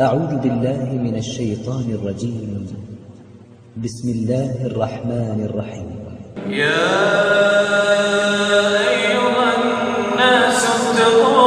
أعوذ بالله من الشيطان الرجيم. بسم الله الرحمن الرحيم. يا أيها الناس اتقوا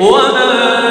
وما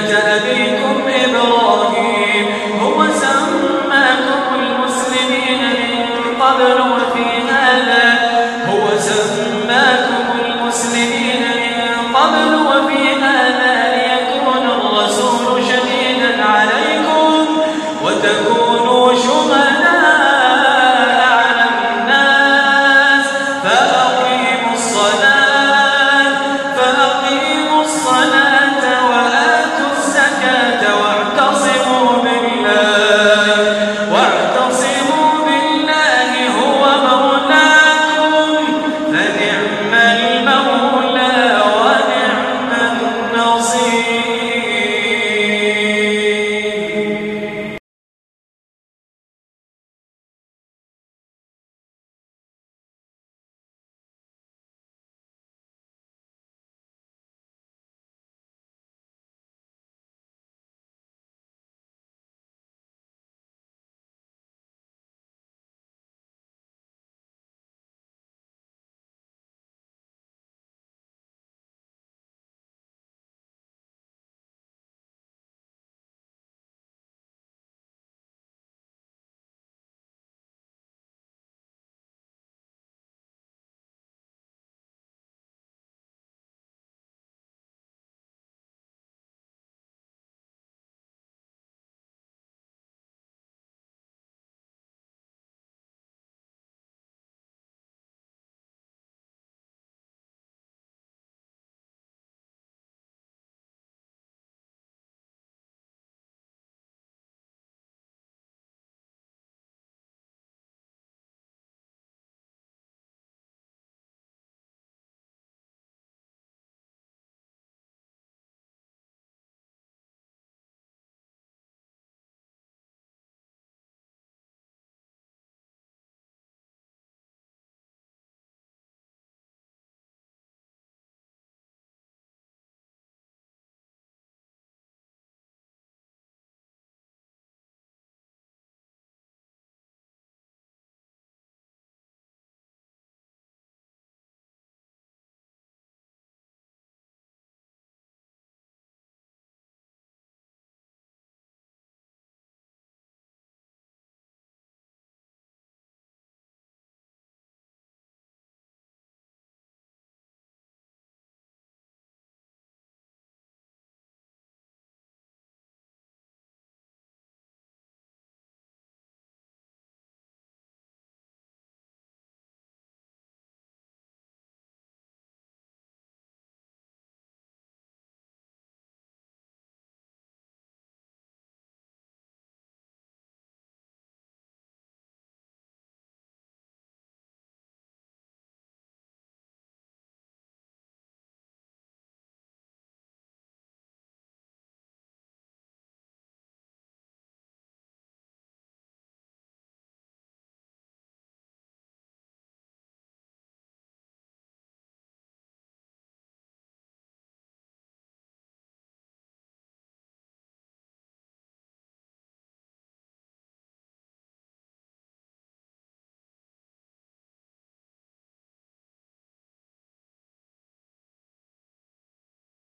كذلك